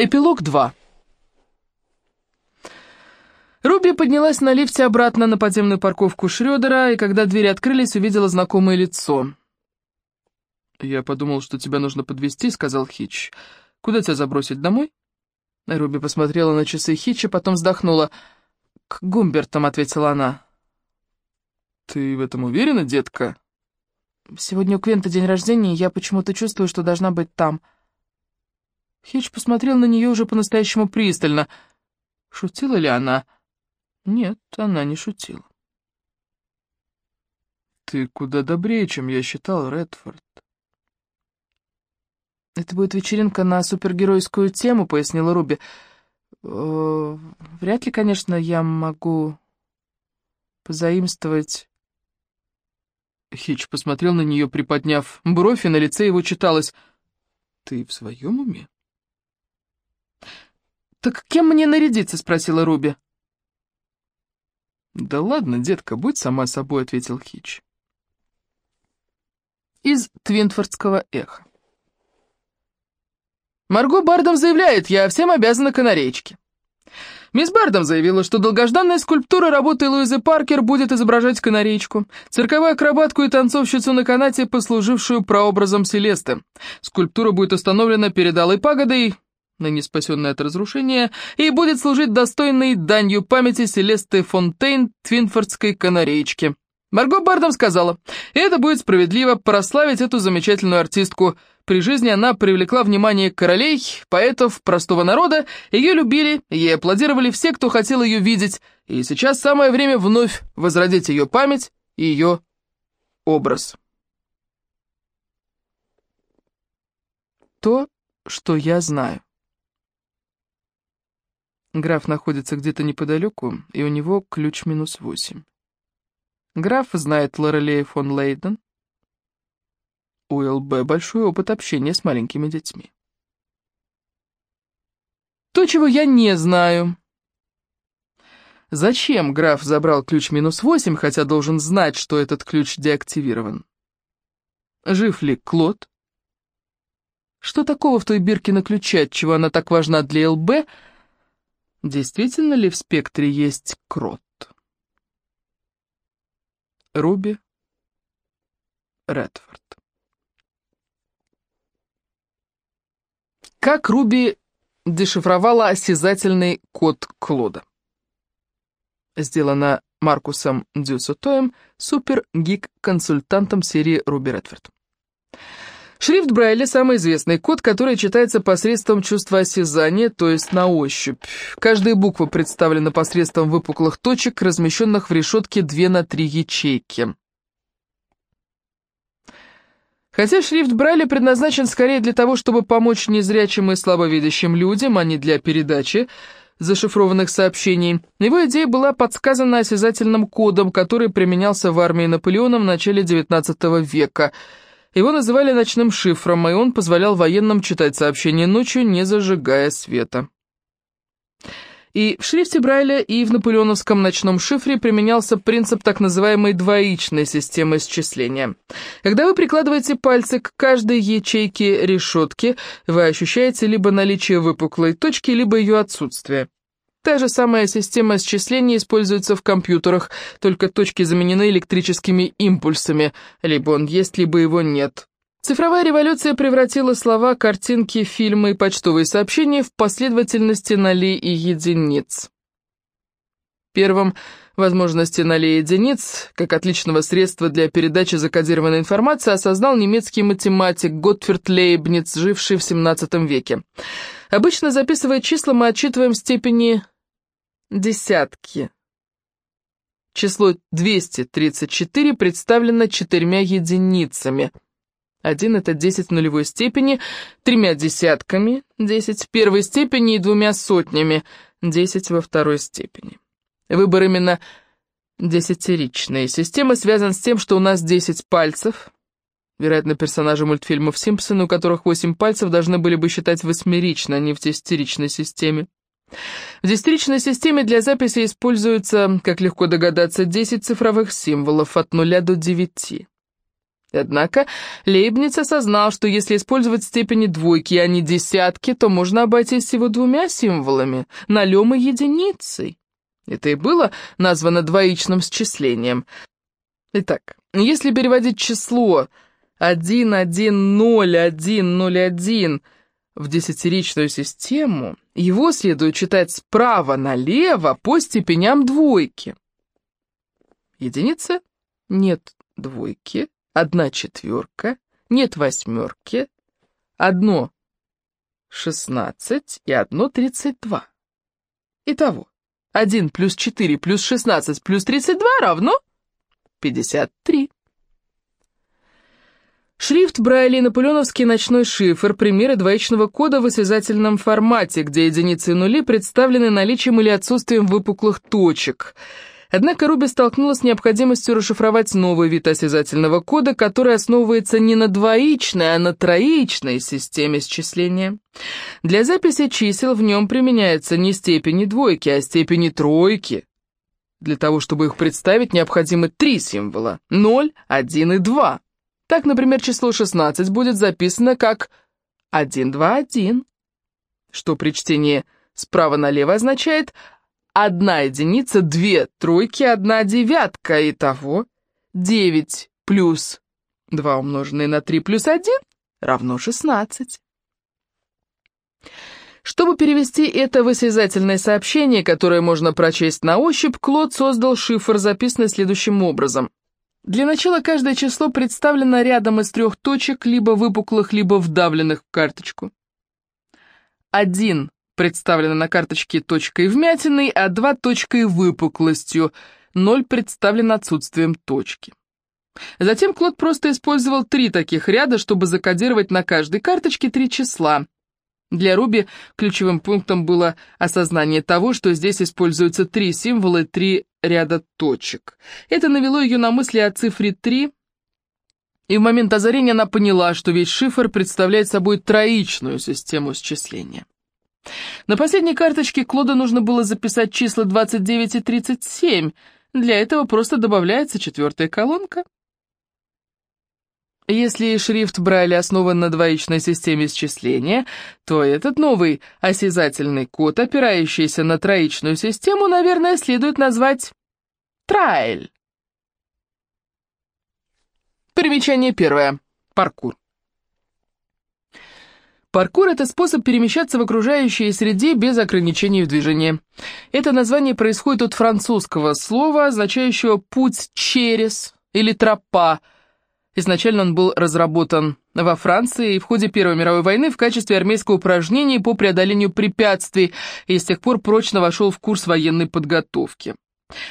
Эпилог 2. Руби поднялась на лифте обратно на подземную парковку Шрёдера, и когда двери открылись, увидела знакомое лицо. «Я подумал, что тебя нужно подвезти, сказал Хич. «Куда тебя забросить, домой?» Руби посмотрела на часы Хича, потом вздохнула. «К Гумбертам», — ответила она. «Ты в этом уверена, детка?» «Сегодня у Квента день рождения, и я почему-то чувствую, что должна быть там». Хич посмотрел на нее уже по-настоящему пристально. Шутила ли она? Нет, она не шутила. «Ты куда добрее, чем я считал, Редфорд». «Это будет вечеринка на супергеройскую тему», — пояснила Руби. «Э, «Вряд ли, конечно, я могу позаимствовать...» Хич посмотрел на нее, приподняв бровь, и на лице его читалось «Ты в своем уме?» «Так кем мне нарядиться?» — спросила Руби. «Да ладно, детка, будь сама собой», — ответил Хич. Из Твинфордского эха. Марго Бардом заявляет, я всем обязана канареечке. Мисс Бардом заявила, что долгожданная скульптура работы Луизы Паркер будет изображать канареечку, цирковую акробатку и танцовщицу на канате, послужившую прообразом Селесты. Скульптура будет установлена перед Алой Пагодой, ныне спасенная от разрушения, и будет служить достойной данью памяти Селесты Фонтейн Твинфордской канареечки. Марго Бардом сказала, это будет справедливо прославить эту замечательную артистку. При жизни она привлекла внимание королей, поэтов, простого народа, ее любили, ей аплодировали все, кто хотел ее видеть, и сейчас самое время вновь возродить ее память и ее образ. То, что я знаю. Граф находится где-то неподалеку, и у него ключ минус восемь. Граф знает Лорелея фон Лейден. У ЛБ большой опыт общения с маленькими детьми. То, чего я не знаю. Зачем граф забрал ключ минус восемь, хотя должен знать, что этот ключ деактивирован? Жив ли Клод? Что такого в той бирке на ключе, от чего она так важна для ЛБ, — Действительно ли в спектре есть крот? Руби Редфорд. Как Руби дешифровала осязательный код Клода? Сделано Маркусом Дюсотоем, супер-гик-консультантом серии Руби Редфорд. Шрифт Брайля – самый известный код, который читается посредством чувства осязания, то есть на ощупь. Каждая буква представлена посредством выпуклых точек, размещенных в решетке 2 на 3 ячейки. Хотя шрифт Брайля предназначен скорее для того, чтобы помочь незрячим и слабовидящим людям, а не для передачи зашифрованных сообщений, его идея была подсказана осязательным кодом, который применялся в армии Наполеона в начале XIX века – его называли ночным шифром, и он позволял военным читать сообщения ночью, не зажигая света. И в шрифте Брайля, и в наполеоновском ночном шифре применялся принцип так называемой двоичной системы счисления. Когда вы прикладываете пальцы к каждой ячейке решетки, вы ощущаете либо наличие выпуклой точки, либо ее отсутствие. Та же самая система счисления используется в компьютерах, только точки заменены электрическими импульсами, либо он есть, либо его нет. Цифровая революция превратила слова, картинки, фильмы и почтовые сообщения в последовательности нолей и единиц. Первым возможности нолей и единиц, как отличного средства для передачи закодированной информации, осознал немецкий математик Готферд Лейбниц, живший в XVII веке. Обычно, записывая числа, мы отчитываем степени десятки. Число 234 представлено четырьмя единицами. Один — это 10 в нулевой степени, тремя десятками, 10 в первой степени и двумя сотнями, 10 во второй степени. Выбор именно десятиричный. Система связана с тем, что у нас 10 пальцев. Вероятно, персонажи мультфильмов «Симпсоны», у которых 8 пальцев, должны были бы считать восьмерично, а не в десятиричной системе. В десятиричной системе для записи используется, как легко догадаться, 10 цифровых символов от 0 до 9. Однако Лейбниц осознал, что если использовать степени двойки, а не десятки, то можно обойтись всего двумя символами — нолем и единицей. Это и было названо двоичным счислением. Итак, если переводить число 1, 1, 0, 1, 0, 1 в десятиричную систему, его следует читать справа налево по степеням двойки. Единица — нет двойки, одна четверка, нет восьмерки, одно шестнадцать и одно тридцать два. Итого, один плюс четыре плюс шестнадцать плюс тридцать два равно пятьдесят три. Шрифт Брайли наполеоновский ночной шифр – примеры двоичного кода в осязательном формате, где единицы и нули представлены наличием или отсутствием выпуклых точек – Однако Руби столкнулась с необходимостью расшифровать новый вид осязательного кода, который основывается не на двоичной, а на троичной системе счисления. Для записи чисел в нем применяется не степени двойки, а степени тройки. Для того, чтобы их представить, необходимы три символа – 0, 1 и 2. Так, например, число 16 будет записано как 1, 2, 1, что при чтении справа налево означает одна единица, две тройки, одна девятка. Итого 9 плюс 2 умноженное на 3 плюс 1 равно 16. Чтобы перевести это в осязательное сообщение, которое можно прочесть на ощупь, Клод создал шифр, записанный следующим образом. Для начала каждое число представлено рядом из трех точек, либо выпуклых, либо вдавленных в карточку. 1 представлена на карточке точкой вмятиной, а 2 точкой выпуклостью, 0 представлен отсутствием точки. Затем Клод просто использовал три таких ряда, чтобы закодировать на каждой карточке три числа. Для Руби ключевым пунктом было осознание того, что здесь используются три символа три ряда точек. Это навело ее на мысли о цифре 3, и в момент озарения она поняла, что весь шифр представляет собой троичную систему счисления. На последней карточке Клода нужно было записать числа 29 и 37. Для этого просто добавляется четвертая колонка. Если шрифт Брайля основан на двоичной системе счисления, то этот новый осязательный код, опирающийся на троичную систему, наверное, следует назвать Трайль. Примечание первое. Паркур. Паркур — это способ перемещаться в окружающей среде без ограничений в движении. Это название происходит от французского слова, означающего «путь через» или «тропа». Изначально он был разработан во Франции и в ходе Первой мировой войны в качестве армейского упражнения по преодолению препятствий и с тех пор прочно вошел в курс военной подготовки.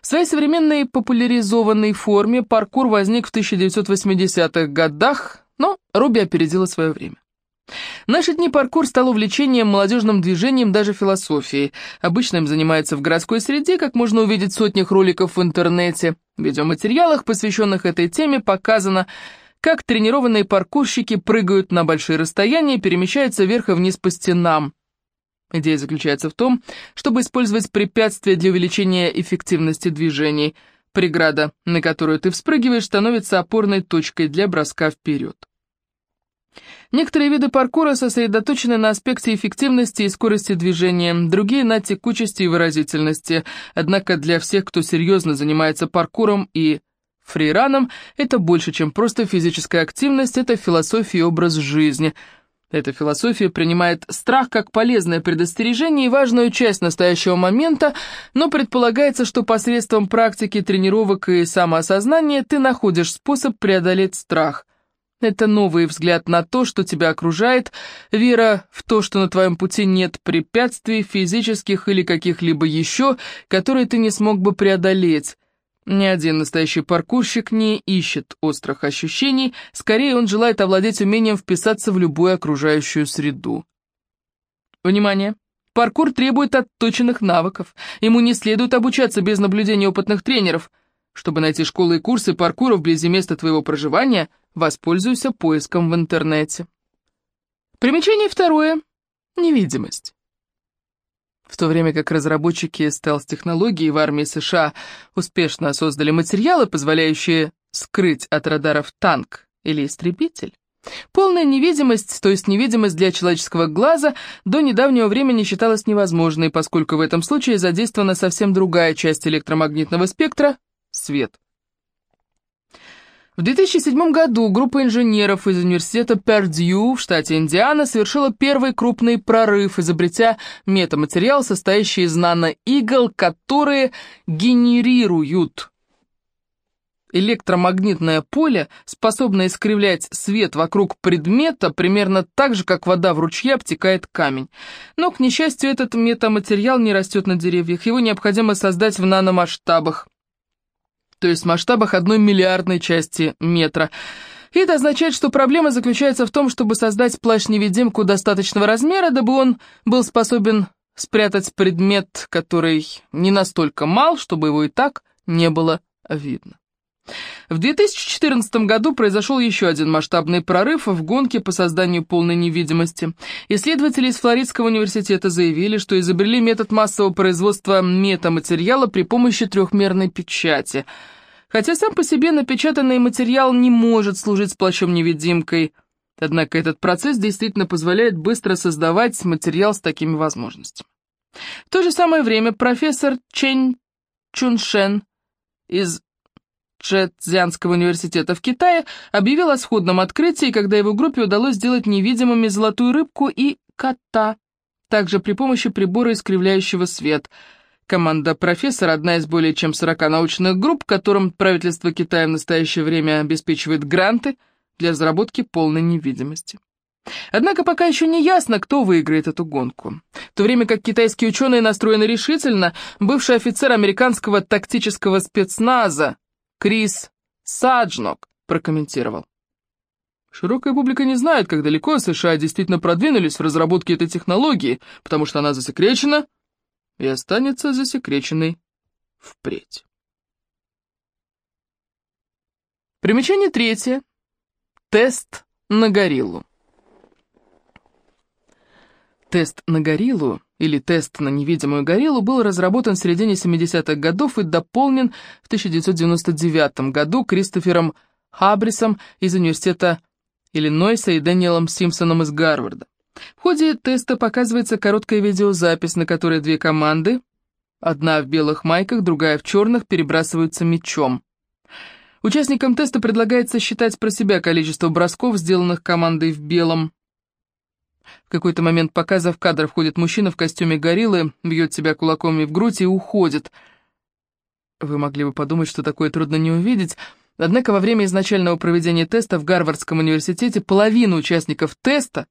В своей современной популяризованной форме паркур возник в 1980-х годах, но Руби опередила свое время. Наши дни паркур стал увлечением молодежным движением, даже философией. Обычно им занимаются в городской среде, как можно увидеть в сотнях роликов в интернете. В видеоматериалах, посвященных этой теме, показано, как тренированные паркурщики прыгают на большие расстояния и перемещаются вверх и вниз по стенам. Идея заключается в том, чтобы использовать препятствия для увеличения эффективности движений. Преграда, на которую ты вспрыгиваешь, становится опорной точкой для броска вперед. Некоторые виды паркура сосредоточены на аспекте эффективности и скорости движения, другие на текучести и выразительности. Однако для всех, кто серьезно занимается паркуром и фрираном, это больше, чем просто физическая активность, это философия и образ жизни. Эта философия принимает страх как полезное предостережение и важную часть настоящего момента, но предполагается, что посредством практики, тренировок и самоосознания ты находишь способ преодолеть страх – это новый взгляд на то, что тебя окружает, вера в то, что на твоем пути нет препятствий, физических или каких-либо еще, которые ты не смог бы преодолеть. Ни один настоящий паркурщик не ищет острых ощущений, скорее он желает овладеть умением вписаться в любую окружающую среду. Внимание! Паркур требует отточенных навыков. Ему не следует обучаться без наблюдения опытных тренеров – чтобы найти школы и курсы паркура вблизи места твоего проживания, воспользуйся поиском в интернете. Примечание второе. Невидимость. В то время как разработчики стелс-технологий в армии США успешно создали материалы, позволяющие скрыть от радаров танк или истребитель? Полная невидимость, то есть невидимость для человеческого глаза, до недавнего времени считалась невозможной, поскольку в этом случае задействована совсем другая часть электромагнитного спектра — свет. В 2007 году группа инженеров из университета Пердью в штате Индиана совершила первый крупный прорыв, изобретя метаматериал, состоящий из наноигл, которые генерируют электромагнитное поле, способное искривлять свет вокруг предмета примерно так же, как вода в ручье обтекает камень. Но, к несчастью, этот метаматериал не растет на деревьях, его необходимо создать в наномасштабах то есть в масштабах одной миллиардной части метра. И это означает, что проблема заключается в том, чтобы создать плащ-невидимку достаточного размера, дабы он был способен спрятать предмет, который не настолько мал, чтобы его и так не было видно. В 2014 году произошел еще один масштабный прорыв в гонке по созданию полной невидимости. Исследователи из Флоридского университета заявили, что изобрели метод массового производства метаматериала при помощи трехмерной печати – Хотя сам по себе напечатанный материал не может служить сплощом-невидимкой, однако этот процесс действительно позволяет быстро создавать материал с такими возможностями. В то же самое время профессор Чэнь Чуншен из Чжэцзянского университета в Китае объявил о сходном открытии, когда его группе удалось сделать невидимыми золотую рыбку и кота, также при помощи прибора искривляющего свет – Команда профессора – одна из более чем 40 научных групп, которым правительство Китая в настоящее время обеспечивает гранты для разработки полной невидимости. Однако пока еще не ясно, кто выиграет эту гонку. В то время как китайские ученые настроены решительно, бывший офицер американского тактического спецназа Крис Саджнок прокомментировал. Широкая публика не знает, как далеко США действительно продвинулись в разработке этой технологии, потому что она засекречена и останется засекреченной впредь. Примечание третье. Тест на гориллу. Тест на гориллу, или тест на невидимую гориллу, был разработан в середине 70-х годов и дополнен в 1999 году Кристофером Хабрисом из университета Иллинойса и Дэниелом Симпсоном из Гарварда. В ходе теста показывается короткая видеозапись, на которой две команды, одна в белых майках, другая в черных, перебрасываются мячом. Участникам теста предлагается считать про себя количество бросков, сделанных командой в белом. В какой-то момент показа в кадр входит мужчина в костюме гориллы, бьет себя кулаками в грудь и уходит. Вы могли бы подумать, что такое трудно не увидеть, однако во время изначального проведения теста в Гарвардском университете половина участников теста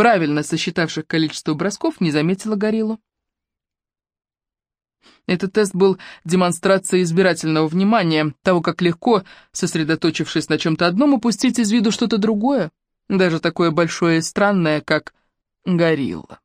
правильно сосчитавших количество бросков, не заметила гориллу. Этот тест был демонстрацией избирательного внимания, того, как легко, сосредоточившись на чем-то одном, упустить из виду что-то другое, даже такое большое и странное, как горилла.